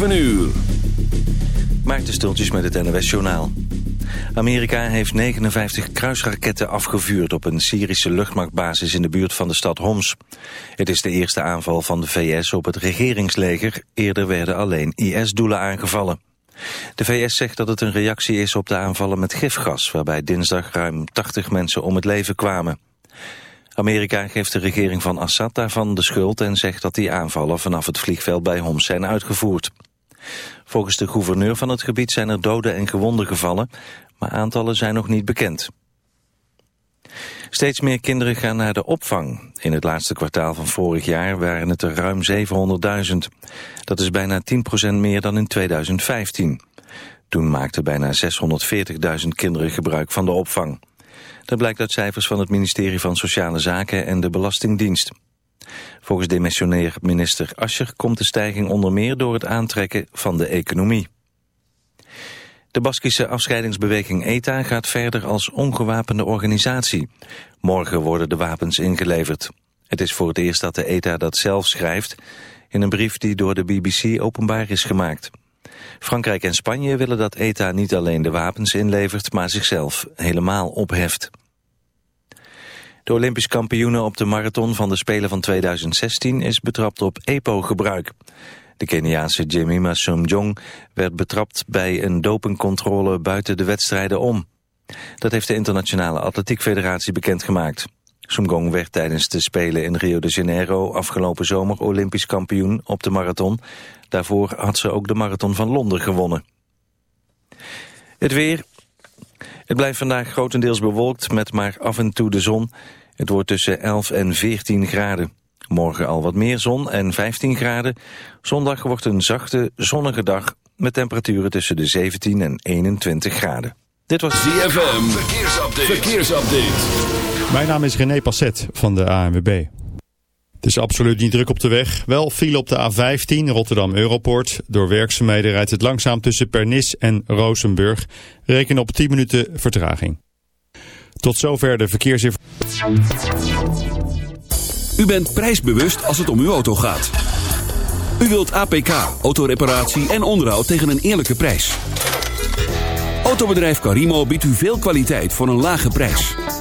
7 uur. Maarten Stultjes met het NOS Journaal. Amerika heeft 59 kruisraketten afgevuurd op een Syrische luchtmachtbasis in de buurt van de stad Homs. Het is de eerste aanval van de VS op het regeringsleger. Eerder werden alleen IS-doelen aangevallen. De VS zegt dat het een reactie is op de aanvallen met gifgas... waarbij dinsdag ruim 80 mensen om het leven kwamen. Amerika geeft de regering van Assad daarvan de schuld... en zegt dat die aanvallen vanaf het vliegveld bij Homs zijn uitgevoerd. Volgens de gouverneur van het gebied zijn er doden en gewonden gevallen... maar aantallen zijn nog niet bekend. Steeds meer kinderen gaan naar de opvang. In het laatste kwartaal van vorig jaar waren het er ruim 700.000. Dat is bijna 10% meer dan in 2015. Toen maakten bijna 640.000 kinderen gebruik van de opvang. Dat blijkt uit cijfers van het ministerie van Sociale Zaken en de Belastingdienst. Volgens demissionair minister Ascher komt de stijging onder meer door het aantrekken van de economie. De Baskische afscheidingsbeweging ETA gaat verder als ongewapende organisatie. Morgen worden de wapens ingeleverd. Het is voor het eerst dat de ETA dat zelf schrijft... in een brief die door de BBC openbaar is gemaakt. Frankrijk en Spanje willen dat ETA niet alleen de wapens inlevert... maar zichzelf helemaal opheft. De Olympisch kampioene op de marathon van de Spelen van 2016 is betrapt op EPO-gebruik. De Keniaanse Jimmy Masumjong werd betrapt bij een dopingcontrole buiten de wedstrijden om. Dat heeft de Internationale Atletiek Federatie bekendgemaakt. Sumgong werd tijdens de Spelen in Rio de Janeiro afgelopen zomer Olympisch kampioen op de marathon. Daarvoor had ze ook de marathon van Londen gewonnen. Het weer. Het blijft vandaag grotendeels bewolkt met maar af en toe de zon. Het wordt tussen 11 en 14 graden. Morgen al wat meer zon en 15 graden. Zondag wordt een zachte, zonnige dag met temperaturen tussen de 17 en 21 graden. Dit was ZFM. Verkeersupdate. Verkeersupdate. Mijn naam is René Passet van de ANWB. Het is absoluut niet druk op de weg. Wel file op de A15 Rotterdam Europoort. Door werkzaamheden rijdt het langzaam tussen Pernis en Rozenburg. Reken op 10 minuten vertraging. Tot zover de verkeersinformatie. U bent prijsbewust als het om uw auto gaat. U wilt APK, autoreparatie en onderhoud tegen een eerlijke prijs. Autobedrijf Carimo biedt u veel kwaliteit voor een lage prijs.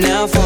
now for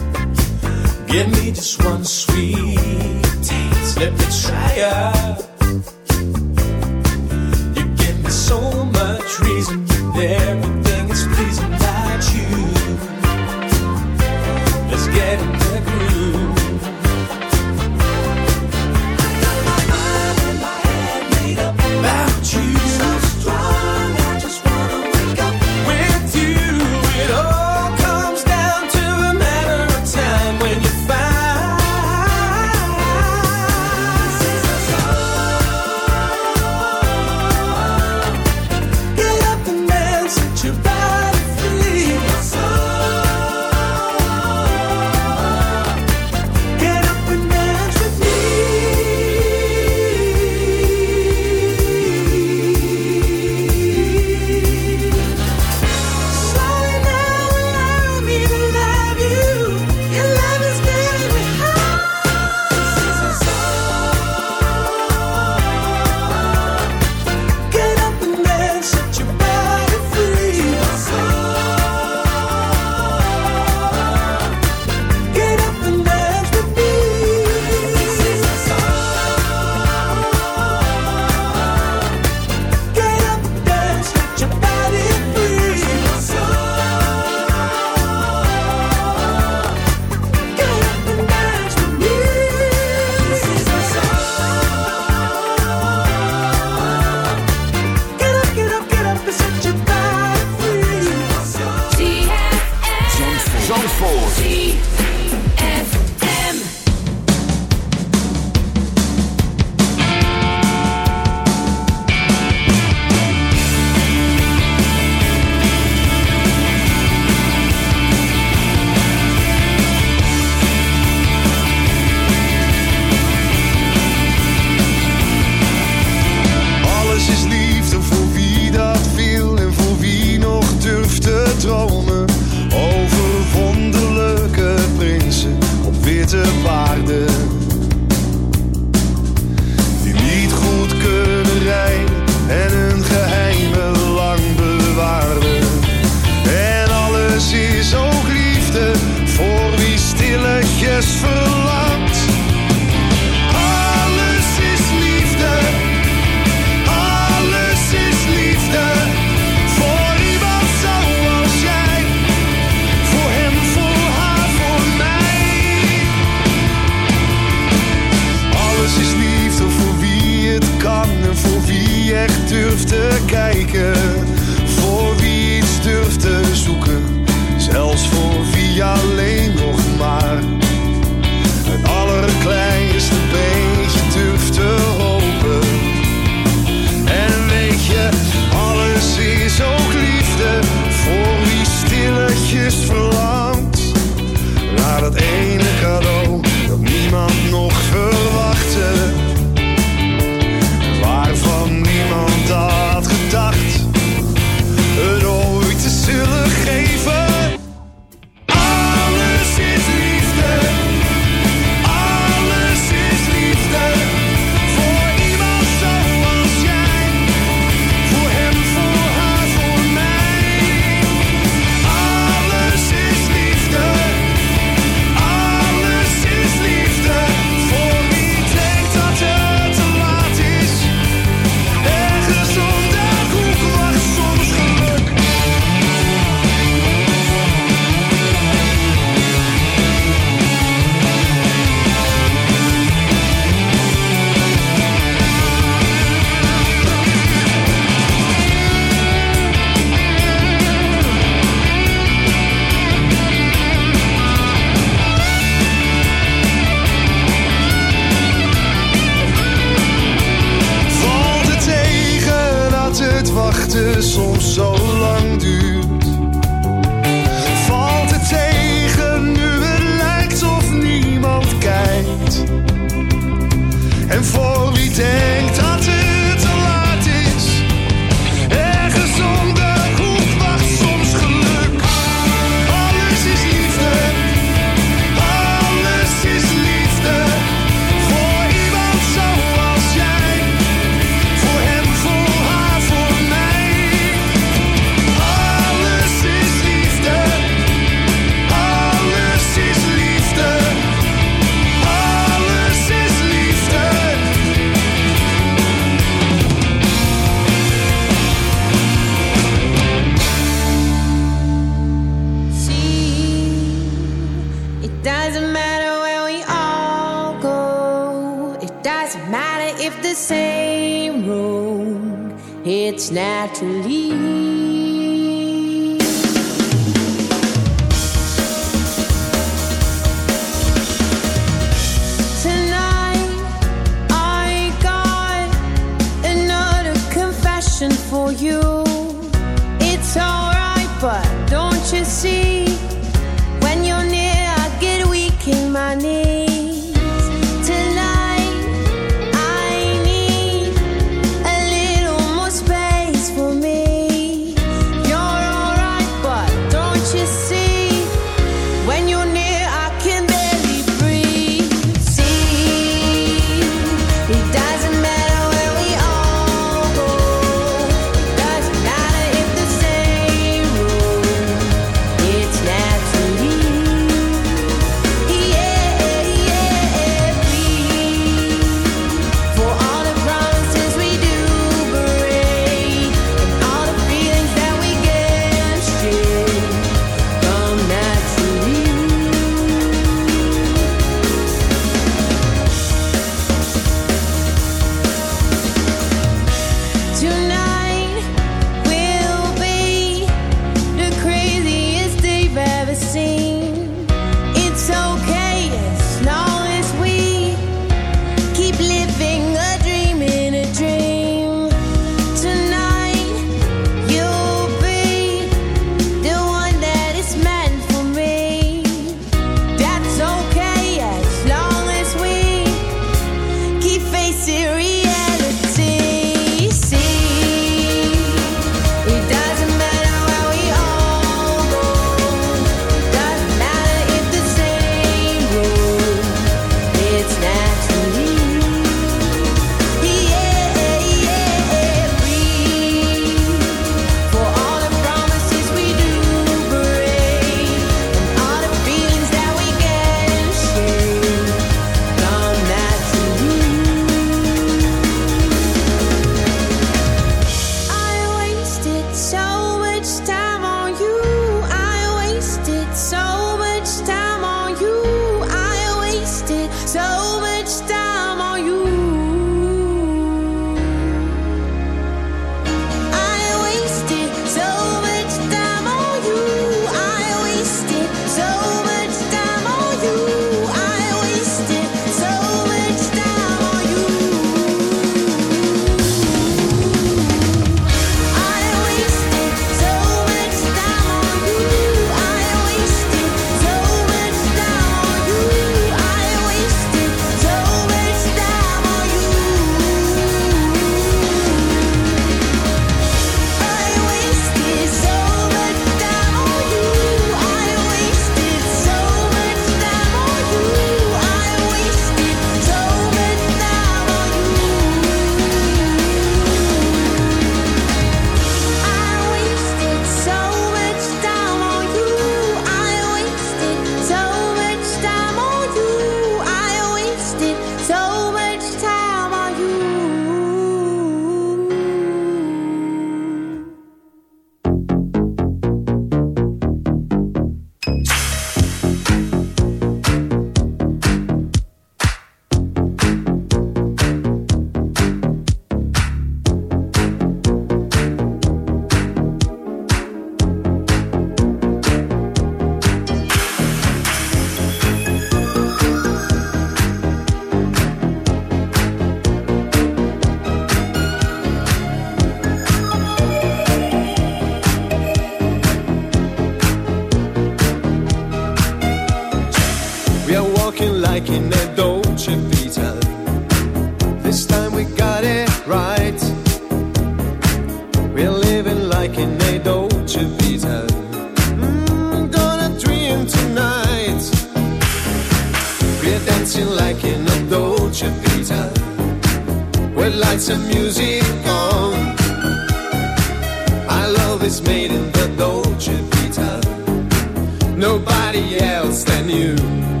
This is made in the Dolce Vita. Nobody else than you.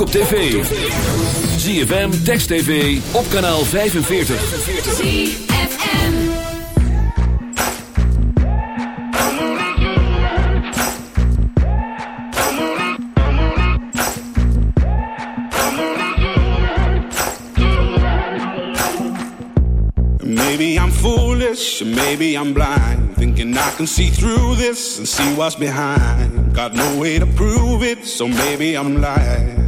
ook op tv. ZFM, Text TV, op kanaal 45. ZFM Maybe I'm foolish, maybe I'm blind Thinking I can see through this and see what's behind Got no way to prove it, so maybe I'm lying